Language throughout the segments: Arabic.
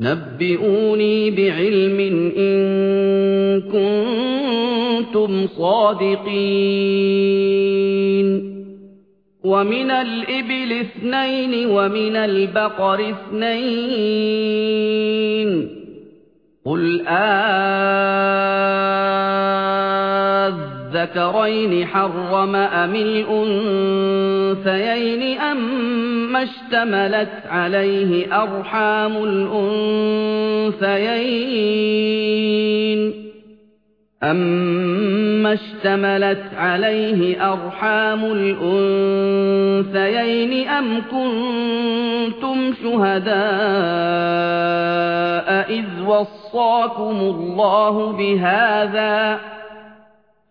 نبئوني بعلم إن كنتم صادقين. ومن الإبل اثنين ومن البقر اثنين. قل آذكرين حرم أم الأنثيين أم اشتملت عليه أرحام الأنثيين أما اشتملت عليه أرحام الأنثيين أم كنتم شهداء إذ وصاكم الله بهذا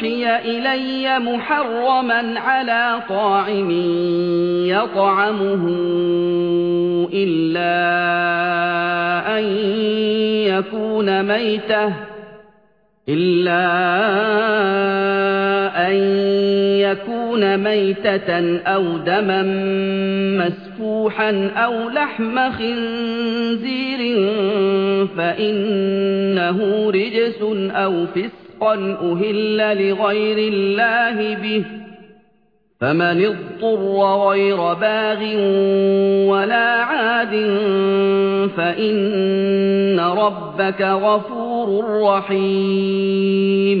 أوحي إلي محرما على طاعم يطعمه إلا أن يكون ميتة إلا أن يكون ميتة أو دما مسفوحا أو لحم خنزير فإنه رجس أو فسق. رِزْقًا أُهِلَّ لِغَيْرِ اللَّهِ بِهِ فَمَنِ اضْطُرَّ غَيْرَ بَاغٍ وَلَا عَادٍ فَإِنَّ رَبَّكَ غَفُورٌ رَّحِيمٌ.